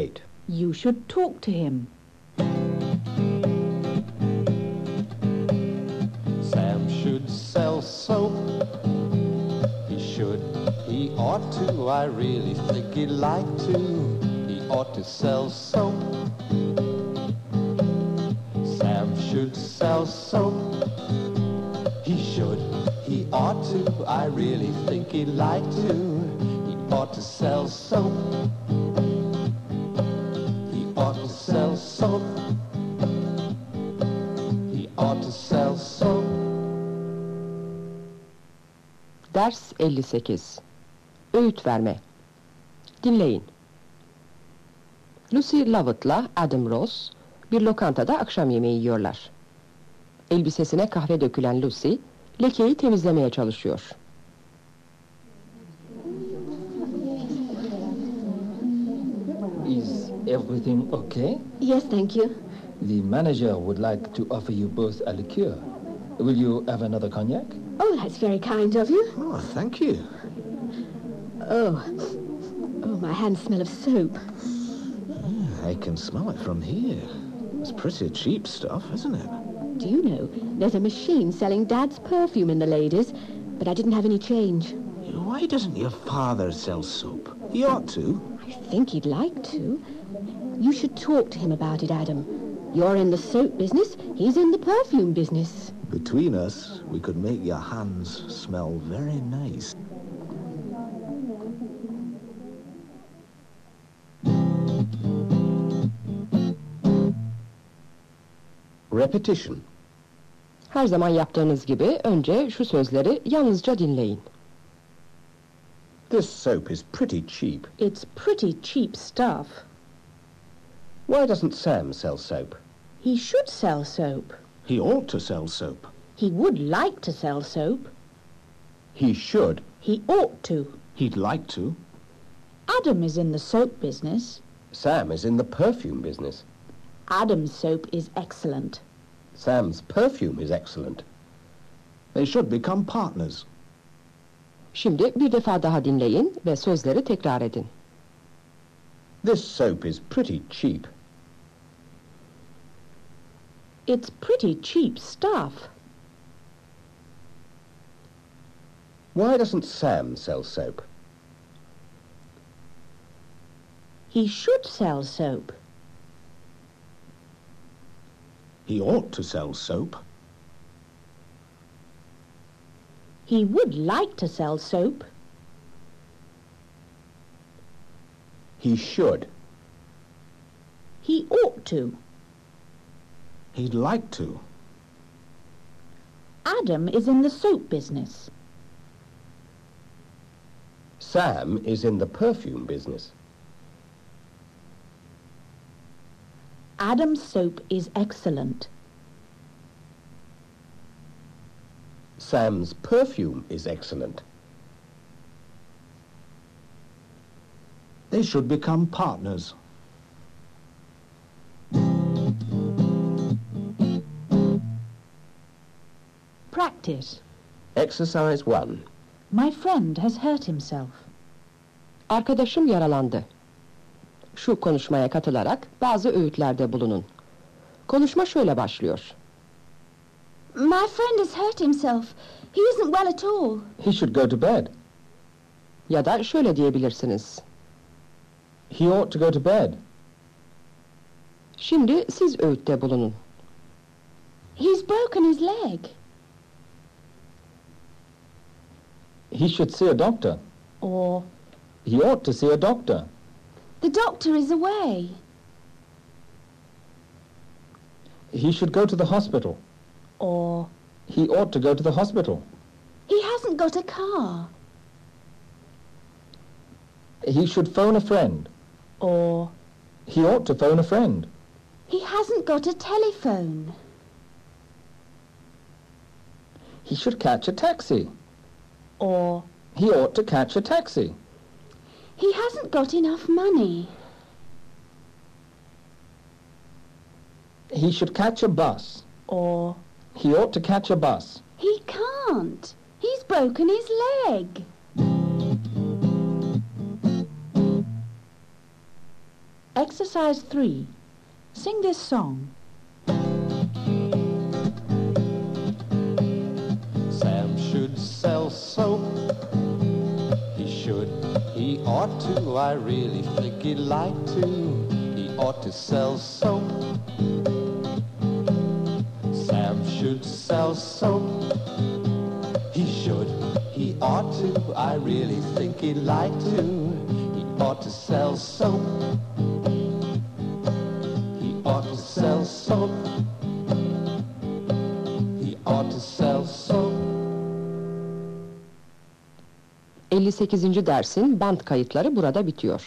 8. You should talk to him. Sam should sell soap. He should, he ought to. I really think he'd like to. He ought to sell soap. Sam should sell soap. He should, he ought to. I really think he'd like to. He ought to sell soap. Sell soap. He ought to sell soap. Ders 58 Öğüt verme Dinleyin Lucy Lovett'la Adam Ross bir lokantada akşam yemeği yiyorlar. Elbisesine kahve dökülen Lucy, lekeyi temizlemeye çalışıyor. Everything okay? Yes, thank you. The manager would like to offer you both a liqueur. Will you have another cognac? Oh, that's very kind of you. Oh, thank you. Oh. Oh, my hands smell of soap. I can smell it from here. It's pretty cheap stuff, isn't it? Do you know, there's a machine selling Dad's perfume in the ladies, but I didn't have any change. Why doesn't your father sell soap? He ought to. I think he'd like to. You should talk to him about it, Adam. You're in the soap business, he's in the perfume business. Between us, we could make your hands smell very nice. Repetition. Her zaman yaptığınız gibi önce şu sözleri yalnızca dinleyin. This soap is pretty cheap. It's pretty cheap stuff. Why doesn't Sam sell soap? He should sell soap. He ought to sell soap. He would like to sell soap. He should. He ought to. He'd like to. Adam is in the soap business. Sam is in the perfume business. Adam's soap is excellent. Sam's perfume is excellent. They should become partners. Şimdi bir defa daha dinleyin ve sözleri tekrar edin. This soap is pretty cheap. It's pretty cheap stuff. Why doesn't Sam sell soap? He should sell soap. He ought to sell soap. He would like to sell soap. He should. He ought to. He'd like to. Adam is in the soap business. Sam is in the perfume business. Adam's soap is excellent. Sam's perfume is excellent. They should become partners. Practice. Exercise 1. My friend has hurt himself. Arkadaşım yaralandı. Şu konuşmaya katılarak bazı öğütlerde bulunun. Konuşma şöyle başlıyor. My friend has hurt himself. He isn't well at all. He should go to bed. Ya da şöyle diyebilirsiniz. He ought to go to bed. Şimdi siz öğütte bulunun. He's broken his leg. He should see a doctor. Or He ought to see a doctor. The doctor is away. He should go to the hospital. or He ought to go to the hospital. He hasn't got a car. He should phone a friend. or He ought to phone a friend. He hasn't got a telephone. He should catch a taxi. Or He ought to catch a taxi. He hasn't got enough money. He should catch a bus. or He ought to catch a bus. He can't. He's broken his leg. Exercise 3. Sing this song. Sell soap. He should, he ought to. I really think he'd like to. He ought to sell soap. Sam should sell soap. He should, he ought to. I really think he'd like to. He ought to sell soap. He ought to sell soap. 58. dersin band kayıtları burada bitiyor.